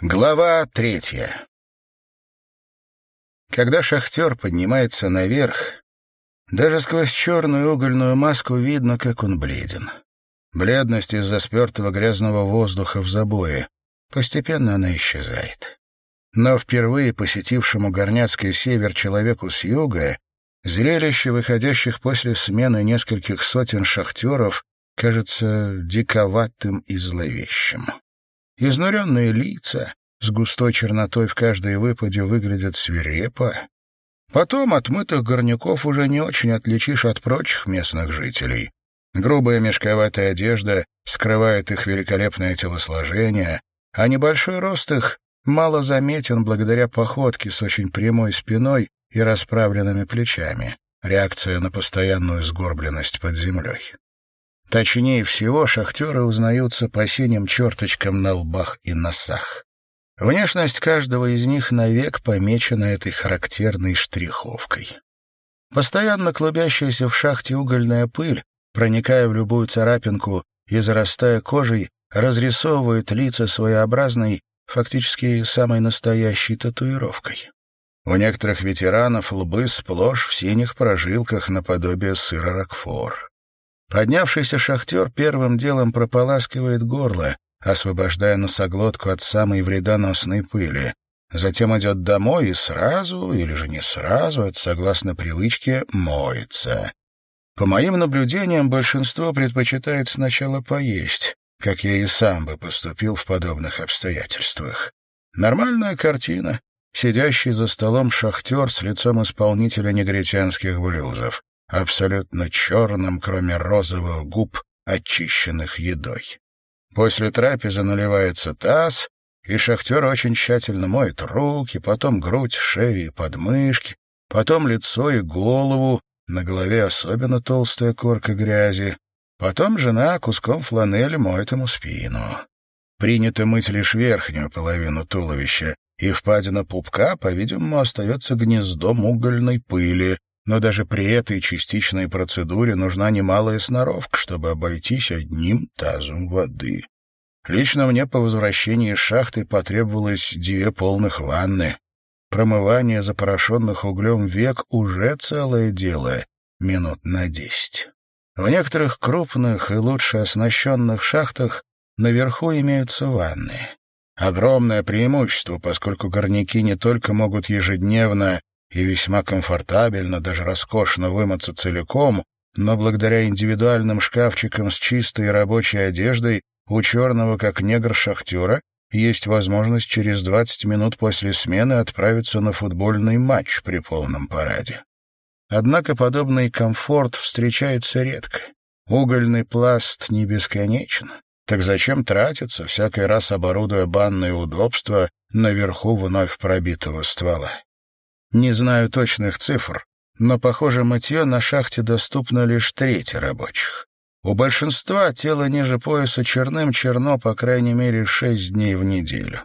Глава третья Когда шахтер поднимается наверх, даже сквозь черную угольную маску видно, как он бледен. Бледность из-за спертого грязного воздуха в забое. Постепенно она исчезает. Но впервые посетившему горняцкий север человеку с юга зрелище выходящих после смены нескольких сотен шахтеров кажется диковатым и зловещим. Изнуренные лица с густой чернотой в каждой выпаде выглядят свирепо. Потом отмытых горняков уже не очень отличишь от прочих местных жителей. Грубая мешковатая одежда скрывает их великолепное телосложение, а небольшой рост их мало заметен благодаря походке с очень прямой спиной и расправленными плечами, реакция на постоянную сгорбленность под землей. Точнее всего, шахтеры узнаются по синим черточкам на лбах и носах. Внешность каждого из них навек помечена этой характерной штриховкой. Постоянно клубящаяся в шахте угольная пыль, проникая в любую царапинку и зарастая кожей, разрисовывает лица своеобразной, фактически самой настоящей татуировкой. У некоторых ветеранов лбы сплошь в синих прожилках наподобие сыра Рокфор. Поднявшийся шахтер первым делом прополаскивает горло, освобождая носоглотку от самой вредоносной пыли. Затем идет домой и сразу, или же не сразу, это согласно привычке, моется. По моим наблюдениям, большинство предпочитает сначала поесть, как я и сам бы поступил в подобных обстоятельствах. Нормальная картина. Сидящий за столом шахтер с лицом исполнителя негритянских блюзов абсолютно черным, кроме розовых губ, очищенных едой. После трапезы наливается таз, и шахтер очень тщательно моет руки, потом грудь, шею и подмышки, потом лицо и голову, на голове особенно толстая корка грязи, потом жена куском фланели моет ему спину. Принято мыть лишь верхнюю половину туловища, и впадина пупка, по-видимому, остается гнездом угольной пыли, но даже при этой частичной процедуре нужна немалая сноровка, чтобы обойтись одним тазом воды. Лично мне по возвращении из шахты потребовалось две полных ванны. Промывание запорошенных углем век уже целое дело, минут на десять. В некоторых крупных и лучше оснащенных шахтах наверху имеются ванны. Огромное преимущество, поскольку горняки не только могут ежедневно и весьма комфортабельно, даже роскошно вымыться целиком, но благодаря индивидуальным шкафчикам с чистой рабочей одеждой у черного, как негр-шахтера, есть возможность через 20 минут после смены отправиться на футбольный матч при полном параде. Однако подобный комфорт встречается редко. Угольный пласт не бесконечен. Так зачем тратиться, всякий раз оборудуя банные удобства наверху вновь пробитого ствола? Не знаю точных цифр, но, похоже, мытье на шахте доступно лишь трети рабочих. У большинства тело ниже пояса черным черно, по крайней мере, шесть дней в неделю.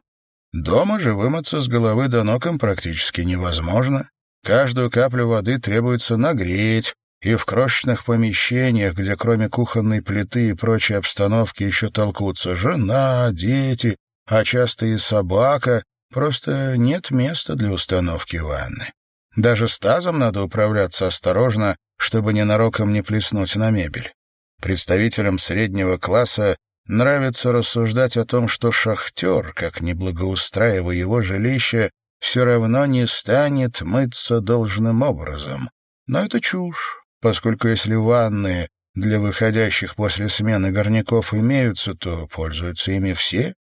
Дома же вымыться с головы до ног им практически невозможно. Каждую каплю воды требуется нагреть, и в крошечных помещениях, где кроме кухонной плиты и прочей обстановки еще толкутся жена, дети, а часто и собака, Просто нет места для установки ванны. Даже с тазом надо управляться осторожно, чтобы ненароком не плеснуть на мебель. Представителям среднего класса нравится рассуждать о том, что шахтер, как ни благоустраивая его жилище, все равно не станет мыться должным образом. Но это чушь, поскольку если ванны для выходящих после смены горняков имеются, то пользуются ими все,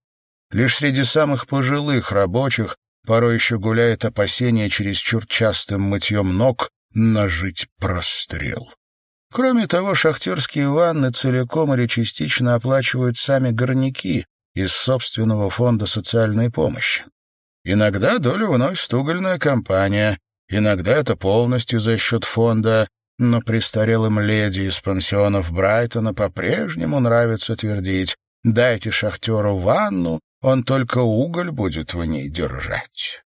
Лишь среди самых пожилых рабочих порой еще гуляет опасение чересчур частым мытьем ног нажить прострел. Кроме того, шахтерские ванны целиком или частично оплачивают сами горняки из собственного фонда социальной помощи. Иногда долю вносит угольная компания, иногда это полностью за счет фонда, но престарелым леди из пансионов Брайтона по-прежнему нравится твердить «дайте шахтеру ванну, он только уголь будет в ней держать.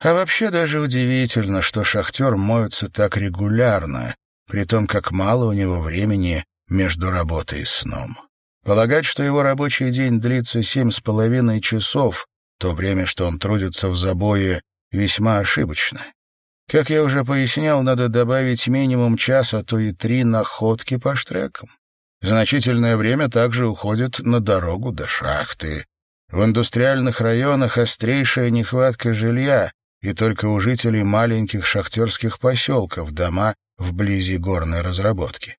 А вообще даже удивительно, что шахтер моется так регулярно, при том, как мало у него времени между работой и сном. Полагать, что его рабочий день длится семь с половиной часов, то время, что он трудится в забое, весьма ошибочно. Как я уже пояснял, надо добавить минимум час, а то и три находки по штрекам. Значительное время также уходит на дорогу до шахты. В индустриальных районах острейшая нехватка жилья, и только у жителей маленьких шахтерских поселков дома вблизи горной разработки.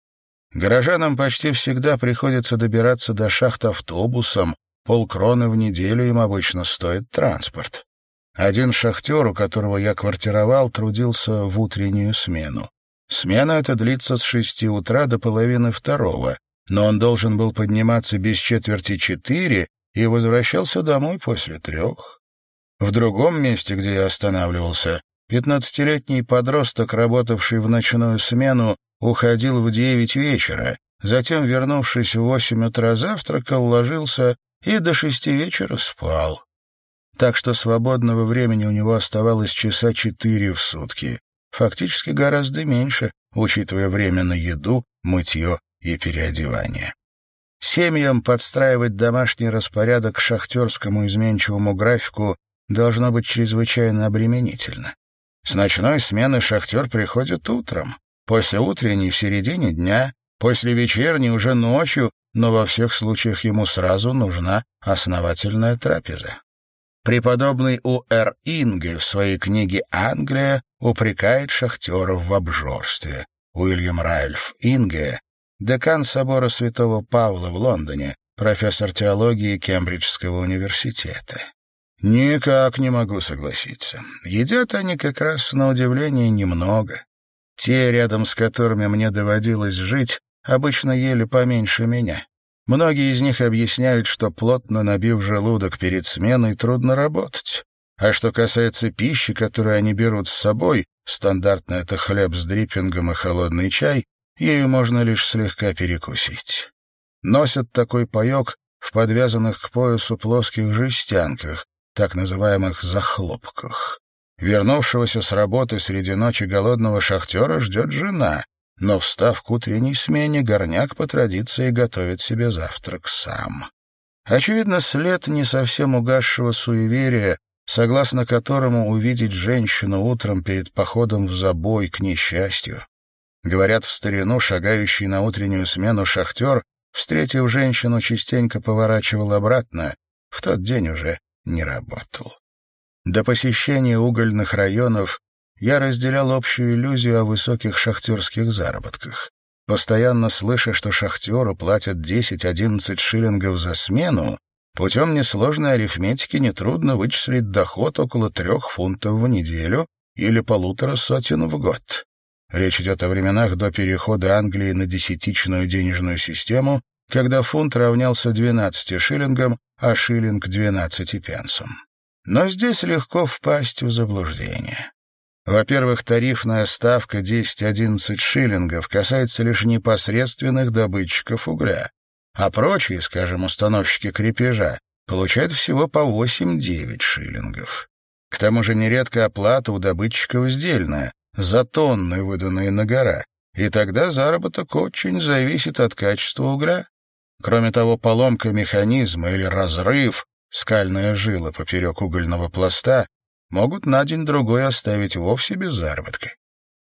Горожанам почти всегда приходится добираться до шахт автобусом, полкроны в неделю им обычно стоит транспорт. Один шахтер, у которого я квартировал, трудился в утреннюю смену. Смена эта длится с шести утра до половины второго, но он должен был подниматься без четверти четыре и возвращался домой после трех. В другом месте, где я останавливался, пятнадцатилетний подросток, работавший в ночную смену, уходил в девять вечера, затем, вернувшись в восемь утра, завтракал, ложился и до шести вечера спал. Так что свободного времени у него оставалось часа четыре в сутки. Фактически гораздо меньше, учитывая время на еду, мытье и переодевание. Семьям подстраивать домашний распорядок к шахтерскому изменчивому графику должно быть чрезвычайно обременительно. С ночной смены шахтер приходит утром, после утренней в середине дня, после вечерней уже ночью, но во всех случаях ему сразу нужна основательная трапеза. Преподобный У.Р. Инге в своей книге «Англия» упрекает шахтеров в обжорстве. Уильям Ральф Инге декан собора святого Павла в Лондоне, профессор теологии Кембриджского университета. Никак не могу согласиться. Едят они как раз, на удивление, немного. Те, рядом с которыми мне доводилось жить, обычно ели поменьше меня. Многие из них объясняют, что плотно набив желудок перед сменой, трудно работать. А что касается пищи, которую они берут с собой, стандартно это хлеб с дриппингом и холодный чай, ею можно лишь слегка перекусить. Носят такой паек в подвязанных к поясу плоских жестянках, так называемых захлопках. Вернувшегося с работы среди ночи голодного шахтера ждет жена, но, встав к утренней смене, горняк по традиции готовит себе завтрак сам. Очевидно, след не совсем угасшего суеверия, согласно которому увидеть женщину утром перед походом в забой к несчастью Говорят, в старину шагающий на утреннюю смену шахтер, встретив женщину, частенько поворачивал обратно, в тот день уже не работал. До посещения угольных районов я разделял общую иллюзию о высоких шахтерских заработках. Постоянно слыша, что шахтеру платят 10-11 шиллингов за смену, путем несложной арифметики нетрудно вычислить доход около трех фунтов в неделю или полутора сотен в год. Речь идет о временах до перехода Англии на десятичную денежную систему, когда фунт равнялся 12 шиллингам, а шиллинг — 12 пенсам. Но здесь легко впасть в заблуждение. Во-первых, тарифная ставка 10-11 шиллингов касается лишь непосредственных добытчиков угля, а прочие, скажем, установщики крепежа, получают всего по 8-9 шиллингов. К тому же нередко оплата у добытчиков сдельная, за тонны, выданные на гора, и тогда заработок очень зависит от качества угля. Кроме того, поломка механизма или разрыв, скальная жила поперек угольного пласта, могут на день-другой оставить вовсе без заработка.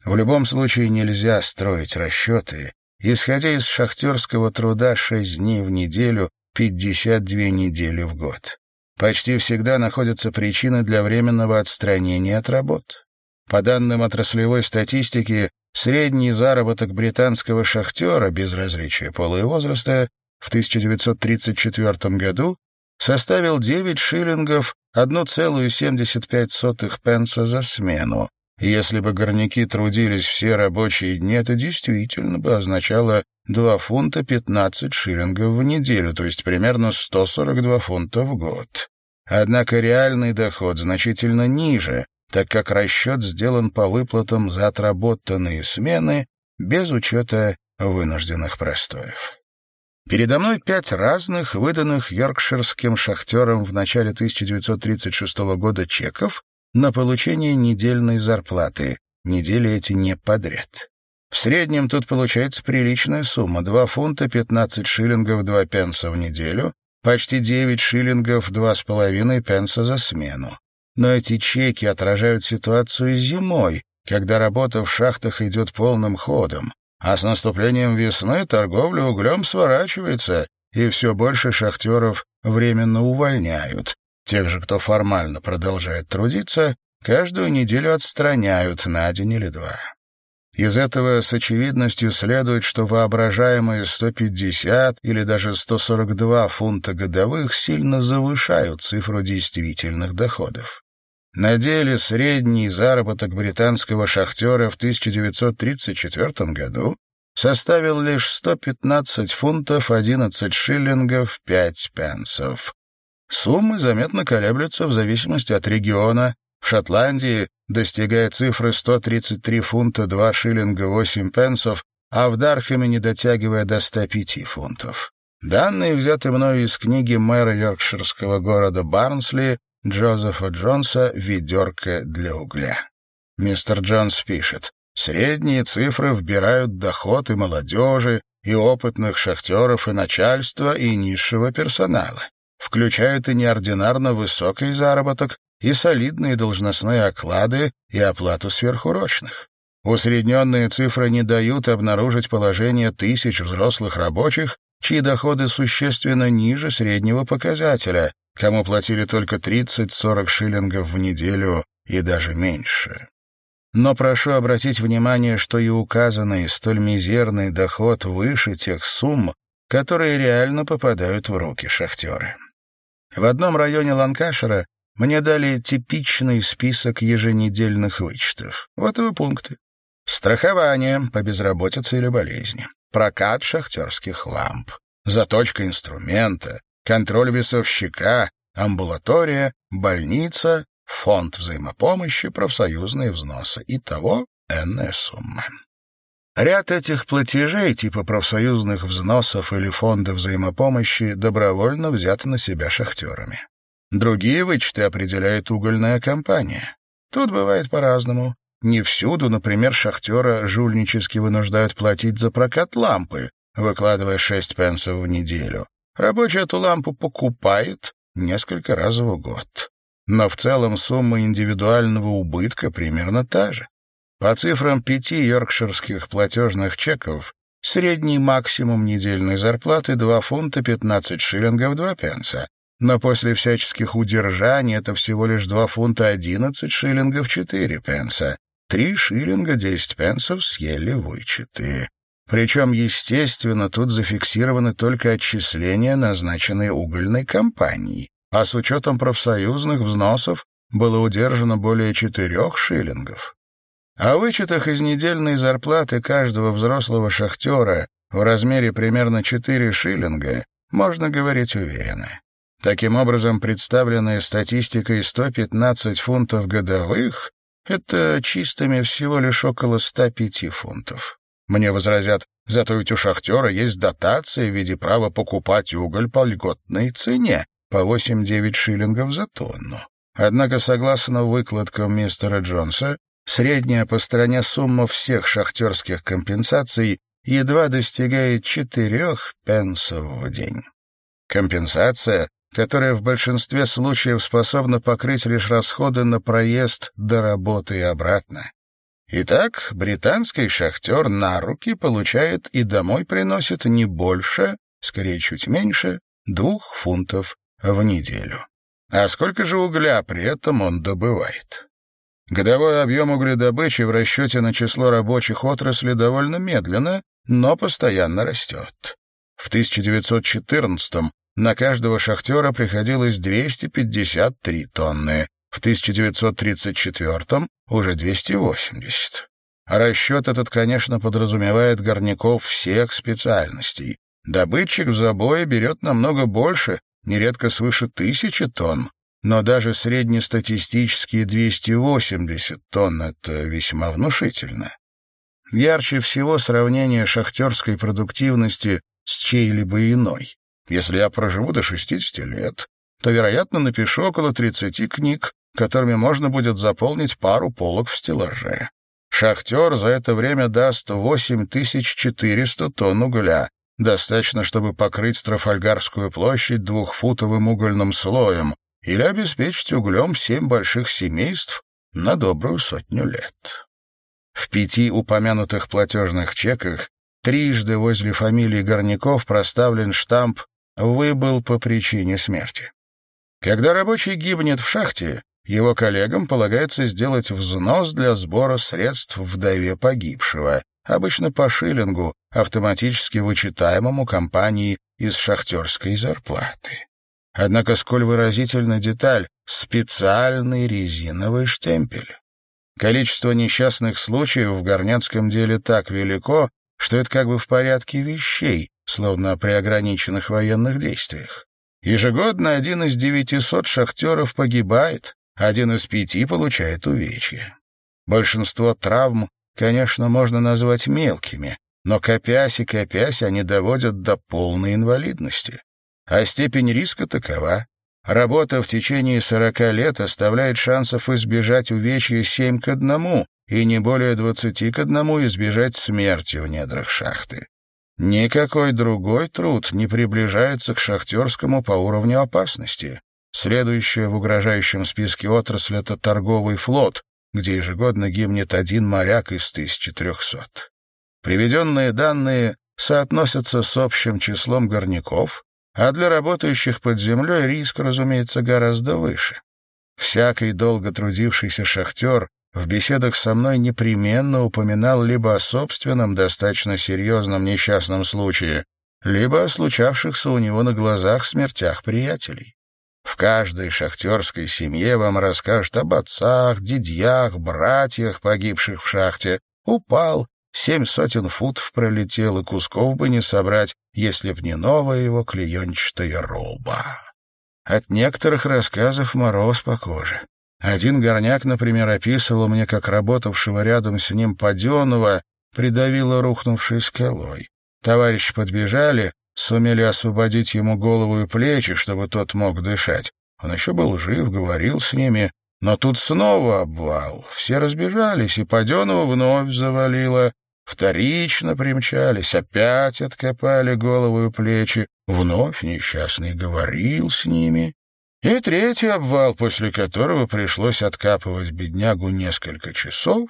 В любом случае нельзя строить расчеты, исходя из шахтерского труда 6 дней в неделю, 52 недели в год. Почти всегда находятся причины для временного отстранения от работ. По данным отраслевой статистики, средний заработок британского шахтера без различия пола и возраста в 1934 году составил 9 шиллингов 1,75 пенса за смену. Если бы горняки трудились все рабочие дни, это действительно бы означало 2 фунта 15 шиллингов в неделю, то есть примерно 142 фунта в год. Однако реальный доход значительно ниже, так как расчет сделан по выплатам за отработанные смены без учета вынужденных простоев. Передо мной пять разных, выданных йоркширским шахтерам в начале 1936 года чеков на получение недельной зарплаты, недели эти не подряд. В среднем тут получается приличная сумма — 2 фунта 15 шиллингов 2 пенса в неделю, почти 9 шиллингов 2,5 пенса за смену. Но эти чеки отражают ситуацию зимой, когда работа в шахтах идет полным ходом, а с наступлением весны торговля углем сворачивается, и все больше шахтеров временно увольняют. Тех же, кто формально продолжает трудиться, каждую неделю отстраняют на день или два. Из этого с очевидностью следует, что воображаемые 150 или даже 142 фунта годовых сильно завышают цифру действительных доходов. На деле средний заработок британского шахтера в 1934 году составил лишь 115 фунтов 11 шиллингов 5 пенсов. Суммы заметно колеблются в зависимости от региона. В Шотландии достигая цифры 133 фунта 2 шиллинга 8 пенсов, а в Дархаме не дотягивая до 105 фунтов. Данные взяты мною из книги мэра йоркширского города Барнсли Джозефа Джонса «Ведерко для угля». Мистер Джонс пишет, «Средние цифры вбирают доход и молодежи, и опытных шахтеров, и начальства, и низшего персонала. Включают и неординарно высокий заработок, и солидные должностные оклады, и оплату сверхурочных. Усредненные цифры не дают обнаружить положение тысяч взрослых рабочих, чьи доходы существенно ниже среднего показателя, кому платили только 30-40 шиллингов в неделю и даже меньше. Но прошу обратить внимание, что и указанный столь мизерный доход выше тех сумм, которые реально попадают в руки шахтеры. В одном районе Ланкашера мне дали типичный список еженедельных вычетов. Вот его пункты. Страхование по безработице или болезни, прокат шахтерских ламп, заточка инструмента, контроль весовщика, амбулатория, больница, фонд взаимопомощи, профсоюзные взносы. Итого энная сумма. Ряд этих платежей, типа профсоюзных взносов или фонда взаимопомощи, добровольно взяты на себя шахтерами. Другие вычеты определяет угольная компания. Тут бывает по-разному. Не всюду, например, шахтера жульнически вынуждают платить за прокат лампы, выкладывая шесть пенсов в неделю. Рабочий эту лампу покупает несколько раз в год. Но в целом сумма индивидуального убытка примерно та же. По цифрам пяти йоркширских платежных чеков, средний максимум недельной зарплаты 2 фунта 15 шиллингов 2 пенса, но после всяческих удержаний это всего лишь 2 фунта 11 шиллингов 4 пенса. 3 шиллинга 10 пенсов съели вычеты. Причем, естественно, тут зафиксированы только отчисления, назначенные угольной компанией, а с учетом профсоюзных взносов было удержано более четырех шиллингов. О вычетах из недельной зарплаты каждого взрослого шахтера в размере примерно 4 шиллинга можно говорить уверенно. Таким образом, представленная статистикой 115 фунтов годовых — это чистыми всего лишь около 105 фунтов. Мне возразят, зато ведь у шахтера есть дотация в виде права покупать уголь по льготной цене, по 8-9 шиллингов за тонну. Однако, согласно выкладкам мистера Джонса, средняя по стране сумма всех шахтерских компенсаций едва достигает 4 пенсов в день. Компенсация, которая в большинстве случаев способна покрыть лишь расходы на проезд до работы и обратно. Итак, британский шахтер на руки получает и домой приносит не больше, скорее чуть меньше, двух фунтов в неделю. А сколько же угля при этом он добывает? Годовой объем угледобычи в расчете на число рабочих отрасли довольно медленно, но постоянно растет. В 1914 на каждого шахтера приходилось 253 тонны, в 1934-м уже 280. Расчет этот, конечно, подразумевает горняков всех специальностей. Добытчик в забое берет намного больше, нередко свыше тысячи тонн, но даже среднестатистические 280 тонн — это весьма внушительно. Ярче всего сравнение шахтерской продуктивности с чьей-либо иной. Если я проживу до 60 лет, то, вероятно, напишу около 30 книг, которыми можно будет заполнить пару полок в стеллаже. Шахтер за это время даст 8400 тонн угля, достаточно, чтобы покрыть Трафальгарскую площадь двухфутовым угольным слоем или обеспечить углем семь больших семейств на добрую сотню лет. В пяти упомянутых платежных чеках трижды возле фамилии Горняков проставлен штамп «Выбыл по причине смерти». Когда рабочий гибнет в шахте, его коллегам полагается сделать взнос для сбора средств вдове погибшего, обычно по шиллингу, автоматически вычитаемому компанией из шахтерской зарплаты. Однако сколь выразительна деталь — специальный резиновый штемпель. Количество несчастных случаев в горняцком деле так велико, что это как бы в порядке вещей, словно при ограниченных военных действиях. Ежегодно один из девятисот шахтеров погибает, один из пяти получает увечья. Большинство травм, конечно, можно назвать мелкими, но копясь и копясь они доводят до полной инвалидности. А степень риска такова. Работа в течение сорока лет оставляет шансов избежать увечья семь к одному и не более двадцати к одному избежать смерти в недрах шахты. Никакой другой труд не приближается к шахтерскому по уровню опасности. Следующая в угрожающем списке отрасль — это торговый флот, где ежегодно гибнет один моряк из 1300. Приведенные данные соотносятся с общим числом горняков, а для работающих под землей риск, разумеется, гораздо выше. Всякий долго трудившийся шахтер в беседах со мной непременно упоминал либо о собственном достаточно серьезном несчастном случае, либо о случавшихся у него на глазах смертях приятелей. В каждой шахтерской семье вам расскажут об отцах, дядьях, братьях, погибших в шахте. Упал, семь сотен футов пролетел, и кусков бы не собрать, если б не новая его клеенчатая роба. От некоторых рассказов мороз по коже. Один горняк, например, описывал мне, как работавшего рядом с ним Паденова придавило рухнувшей скалой. Товарищи подбежали, сумели освободить ему голову и плечи, чтобы тот мог дышать. Он еще был жив, говорил с ними, но тут снова обвал. Все разбежались, и Паденова вновь завалило. Вторично примчались, опять откопали голову и плечи. Вновь несчастный говорил с ними. И третий обвал, после которого пришлось откапывать беднягу несколько часов,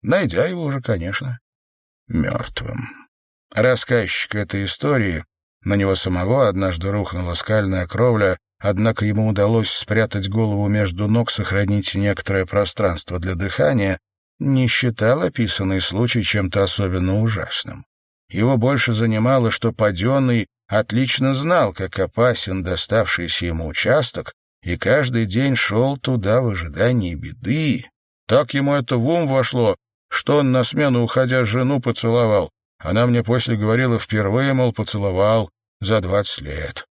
найдя его уже, конечно, мертвым. Рассказчик этой истории, на него самого однажды рухнула скальная кровля, однако ему удалось спрятать голову между ног, сохранить некоторое пространство для дыхания, не считал описанный случай чем-то особенно ужасным. Его больше занимало, что паденный отлично знал, как опасен доставшийся ему участок, и каждый день шел туда в ожидании беды. Так ему это в ум вошло, что он на смену, уходя, жену поцеловал. Она мне после говорила впервые, мол, поцеловал за двадцать лет.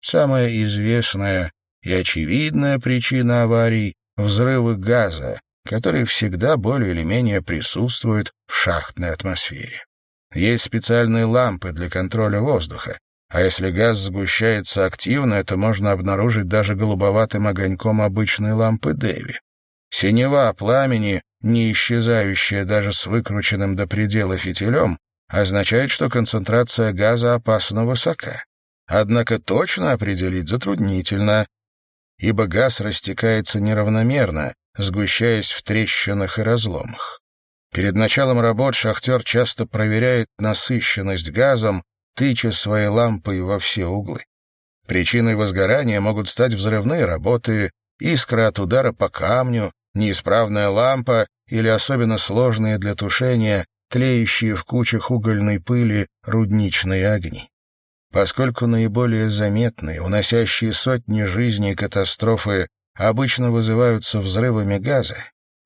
Самая известная и очевидная причина аварий — взрывы газа, которые всегда более или менее присутствуют в шахтной атмосфере. Есть специальные лампы для контроля воздуха, а если газ сгущается активно, это можно обнаружить даже голубоватым огоньком обычной лампы Дэви. Синева пламени, не исчезающая даже с выкрученным до предела фитилем, означает, что концентрация газа опасно высока. Однако точно определить затруднительно, ибо газ растекается неравномерно, сгущаясь в трещинах и разломах. Перед началом работ шахтер часто проверяет насыщенность газом, тыча своей лампой во все углы. Причиной возгорания могут стать взрывные работы, искра от удара по камню, неисправная лампа или особенно сложные для тушения, тлеющие в кучах угольной пыли рудничные огни. Поскольку наиболее заметные, уносящие сотни жизней катастрофы обычно вызываются взрывами газа,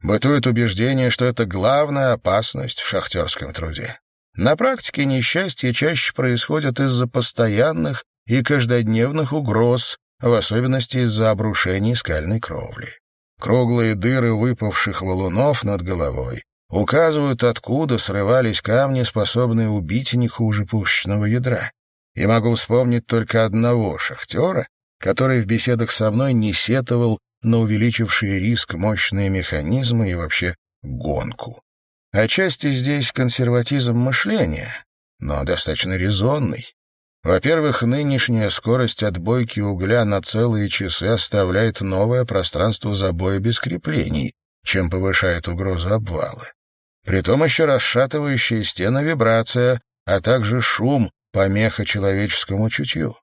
бытует убеждение, что это главная опасность в шахтерском труде. На практике несчастья чаще происходят из-за постоянных и каждодневных угроз, в особенности из-за обрушений скальной кровли. Круглые дыры выпавших валунов над головой указывают, откуда срывались камни, способные убить не хуже пушечного ядра. И могу вспомнить только одного шахтера, который в беседах со мной не сетовал на увеличивший риск мощные механизмы и вообще гонку. Отчасти здесь консерватизм мышления, но достаточно резонный. Во-первых, нынешняя скорость отбойки угля на целые часы оставляет новое пространство забоя без креплений, чем повышает угрозу обвала. Притом еще расшатывающая стена вибрация, а также шум, помеха человеческому чутью.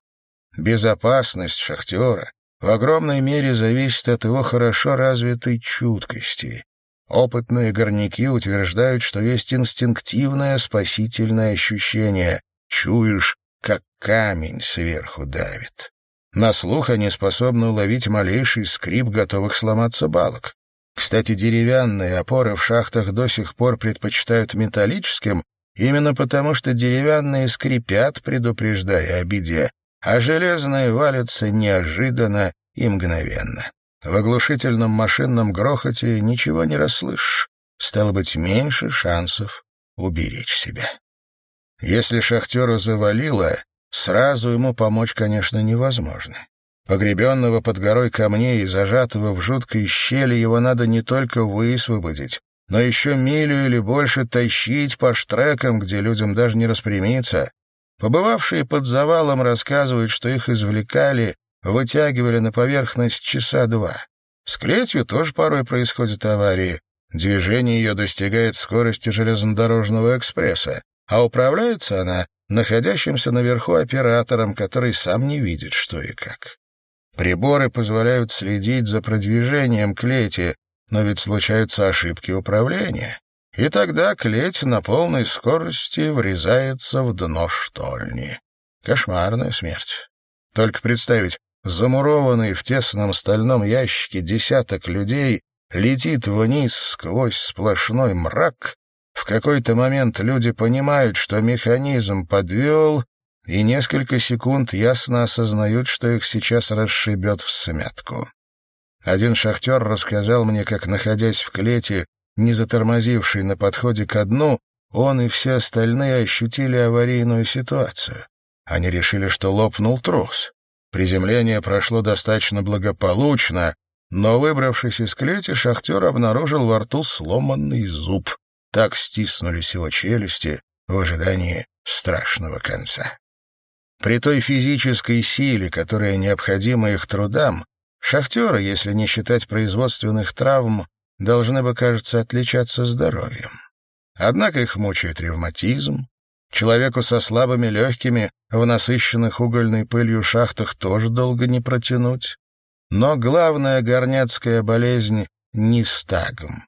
Безопасность шахтера в огромной мере зависит от его хорошо развитой чуткости. Опытные горняки утверждают, что есть инстинктивное спасительное ощущение. Чуешь, как камень сверху давит. На слух они способны уловить малейший скрип готовых сломаться балок. Кстати, деревянные опоры в шахтах до сих пор предпочитают металлическим, именно потому что деревянные скрипят, предупреждая о беде, а железные валятся неожиданно и мгновенно. В оглушительном машинном грохоте ничего не расслышишь, стало быть, меньше шансов уберечь себя. Если шахтера завалило, сразу ему помочь, конечно, невозможно. Погребенного под горой камней и зажатого в жуткой щели его надо не только высвободить, но еще милю или больше тащить по штрекам, где людям даже не распрямиться. Побывавшие под завалом рассказывают, что их извлекали, вытягивали на поверхность часа два. С клетью тоже порой происходят аварии. Движение ее достигает скорости железнодорожного экспресса а управляется она находящимся наверху оператором, который сам не видит, что и как. Приборы позволяют следить за продвижением клети, но ведь случаются ошибки управления, и тогда клеть на полной скорости врезается в дно штольни. Кошмарная смерть. Только представить, замурованный в тесном стальном ящике десяток людей летит вниз сквозь сплошной мрак в какой-то момент люди понимают, что механизм подвел, и несколько секунд ясно осознают, что их сейчас расшибет в смятку. Один шахтер рассказал мне, как, находясь в клете, не затормозивший на подходе ко дну, он и все остальные ощутили аварийную ситуацию. Они решили, что лопнул трос. Приземление прошло достаточно благополучно, но, выбравшись из клети, шахтер обнаружил во рту сломанный зуб. Так стиснулись его челюсти в ожидании страшного конца. При той физической силе, которая необходима их трудам, шахтеры, если не считать производственных травм, должны бы, кажется, отличаться здоровьем. Однако их мучает ревматизм. Человеку со слабыми легкими в насыщенных угольной пылью шахтах тоже долго не протянуть. Но главная горняцкая болезнь — нистагм.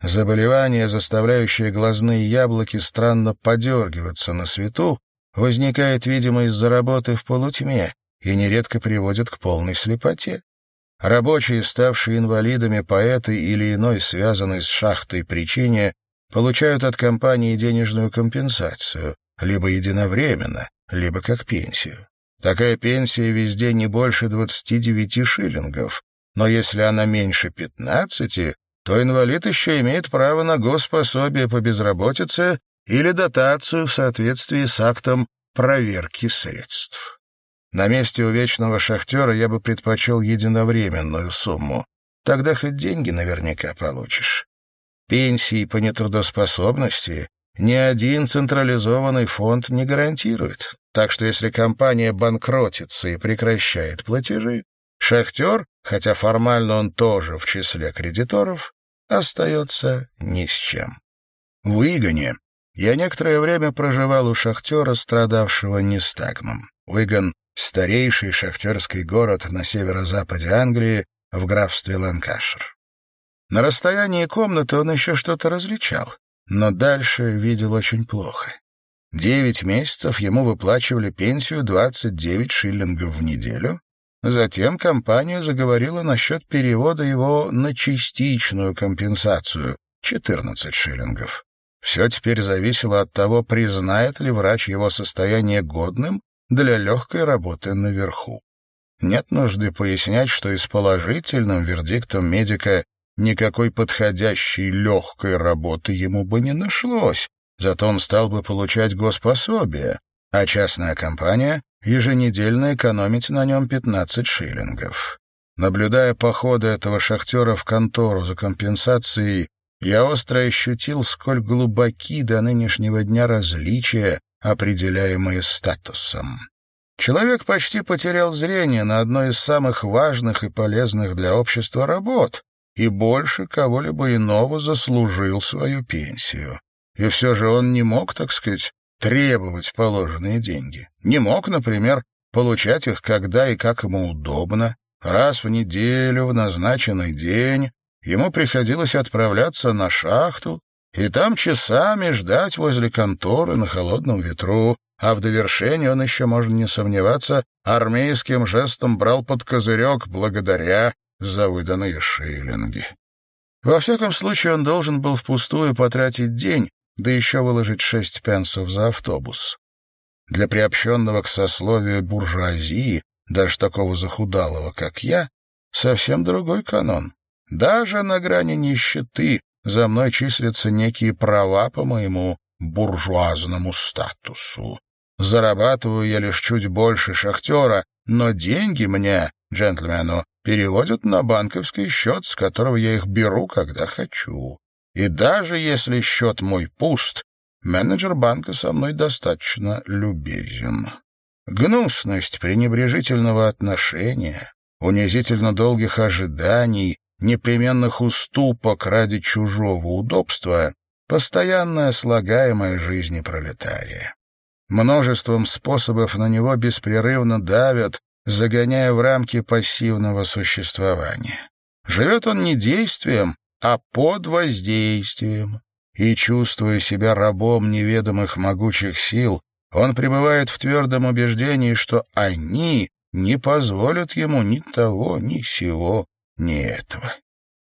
Заболевание, заставляющее глазные яблоки странно подергиваться на свету, возникает, видимо, из-за работы в полутьме и нередко приводит к полной слепоте. Рабочие, ставшие инвалидами по этой или иной связанной с шахтой причине, получают от компании денежную компенсацию, либо единовременно, либо как пенсию. Такая пенсия везде не больше 29 шиллингов, но если она меньше 15, то инвалид еще имеет право на госпособие по безработице или дотацию в соответствии с актом проверки средств. На месте у вечного шахтера я бы предпочел единовременную сумму. Тогда хоть деньги наверняка получишь. Пенсии по нетрудоспособности ни один централизованный фонд не гарантирует. Так что если компания банкротится и прекращает платежи, шахтер, хотя формально он тоже в числе кредиторов, остается ни с чем. В Уигане я некоторое время проживал у шахтера, страдавшего нестагмом. Уиган — старейший шахтерский город на северо-западе Англии в графстве Ланкашир. На расстоянии комнаты он еще что-то различал, но дальше видел очень плохо. Девять месяцев ему выплачивали пенсию 29 шиллингов в неделю, Затем компания заговорила насчет перевода его на частичную компенсацию — 14 шиллингов. Все теперь зависело от того, признает ли врач его состояние годным для легкой работы наверху. Нет нужды пояснять, что и с положительным вердиктом медика никакой подходящей легкой работы ему бы не нашлось, зато он стал бы получать госпособие, а частная компания еженедельно экономить на нем 15 шиллингов. Наблюдая походы этого шахтера в контору за компенсацией, я остро ощутил, сколь глубоки до нынешнего дня различия, определяемые статусом. Человек почти потерял зрение на одной из самых важных и полезных для общества работ и больше кого-либо иного заслужил свою пенсию. И все же он не мог, так сказать, требовать положенные деньги. Не мог, например, получать их когда и как ему удобно. Раз в неделю, в назначенный день, ему приходилось отправляться на шахту и там часами ждать возле конторы на холодном ветру, а в довершение он еще, можно не сомневаться, армейским жестом брал под козырек благодаря за выданные шиллинги. Во всяком случае, он должен был впустую потратить день, да еще выложить шесть пенсов за автобус. Для приобщенного к сословию буржуазии, даже такого захудалого, как я, совсем другой канон. Даже на грани нищеты за мной числятся некие права по моему буржуазному статусу. Зарабатываю я лишь чуть больше шахтера, но деньги мне, джентльмену, переводят на банковский счет, с которого я их беру, когда хочу. И даже если счет мой пуст, менеджер банка со мной достаточно любезен. Гнусность пренебрежительного отношения, унизительно долгих ожиданий, непременных уступок ради чужого удобства — постоянная слагаемая жизни пролетария. Множеством способов на него беспрерывно давят, загоняя в рамки пассивного существования. Живет он не действием, а под воздействием. И, чувствуя себя рабом неведомых могучих сил, он пребывает в твердом убеждении, что они не позволят ему ни того, ни сего, ни этого.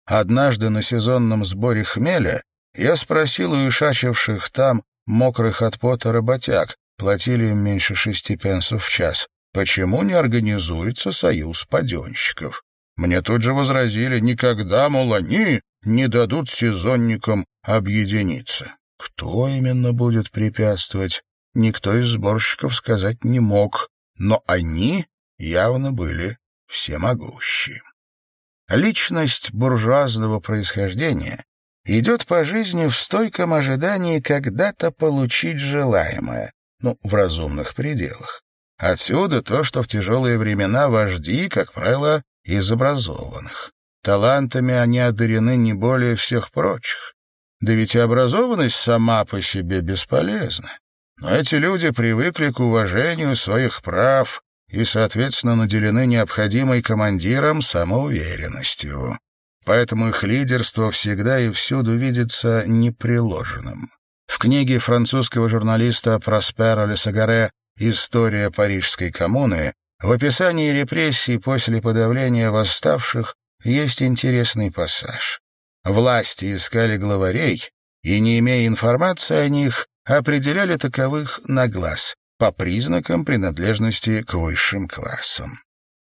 Однажды на сезонном сборе хмеля я спросил у ишачивших там мокрых от пота работяг, платили им меньше шести пенсов в час, почему не организуется союз паденщиков. Мне тут же возразили, никогда, мол, они не дадут сезонникам объединиться. Кто именно будет препятствовать, никто из сборщиков сказать не мог, но они явно были всемогущие. Личность буржуазного происхождения идет по жизни в стойком ожидании когда-то получить желаемое, ну, в разумных пределах. Отсюда то, что в тяжелые времена вожди, как правило, из образованных. Талантами они одарены не более всех прочих. Да ведь и образованность сама по себе бесполезна. Но эти люди привыкли к уважению своих прав и, соответственно, наделены необходимой командиром самоуверенностью. Поэтому их лидерство всегда и всюду видится неприложенным. В книге французского журналиста Проспера Лесагаре «История Парижской коммуны» в описании репрессий после подавления восставших есть интересный пассаж. Власти искали главарей и, не имея информации о них, определяли таковых на глаз по признакам принадлежности к высшим классам.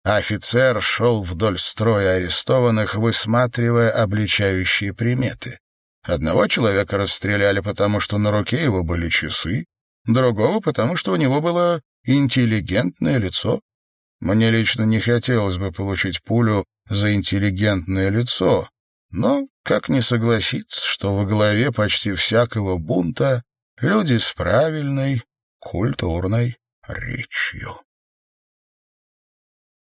Офицер шел вдоль строя арестованных, высматривая обличающие приметы. Одного человека расстреляли, потому что на руке его были часы, другого, потому что у него было интеллигентное лицо. Мне лично не хотелось бы получить пулю за интеллигентное лицо, но как не согласиться, что во главе почти всякого бунта люди с правильной, культурной речью.